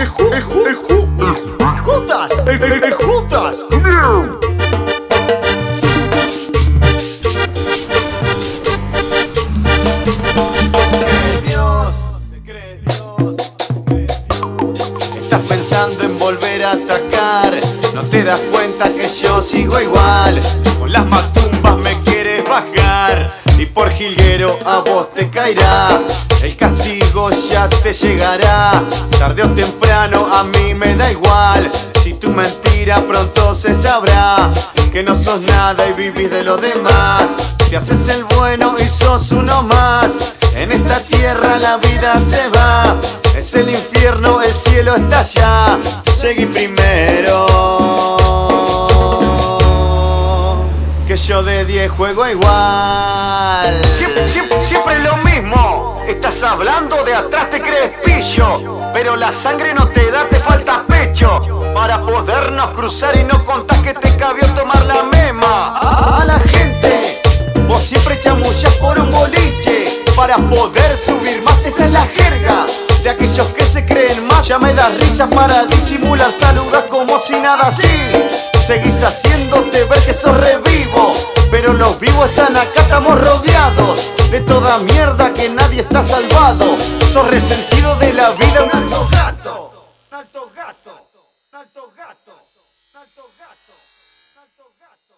el ju, el ju, el ju, el Jutas, el, el, el Jutas. Dios, Estás pensando en volver a atacar. No te das cuenta que yo sigo igual. Con las matumbas me quieres bajar. Y por jilguero a vos te caerá. El castigo ya te llegará Tarde o temprano a mí me da igual Si tu mentira pronto se sabrá Que no sos nada y vivís de lo demás Te haces el bueno y sos uno más en esta tierra la vida se va, es el infierno, el cielo está allá. Seguí primero. Que yo de 10 juego igual. Siempre, siempre, siempre lo mismo. Estás hablando de atrás te crees pillo. Pero la sangre no te da, te falta pecho. Para podernos cruzar y no contás que te cabió tomar la mema. A la gente, vos siempre chamullas por un boliche. Para poder subir más, esa es la jerga. De aquellos que se creen más, ya me das risa para disimular. Saludas como si nada así. Seguís haciéndote ver que sos revivo. Pero los vivos están acá, estamos rodeados de toda mierda que nadie está salvado. Sos resentido de la vida, un alto gato. Un alto gato. Un alto gato. Un alto gato. Un alto gato.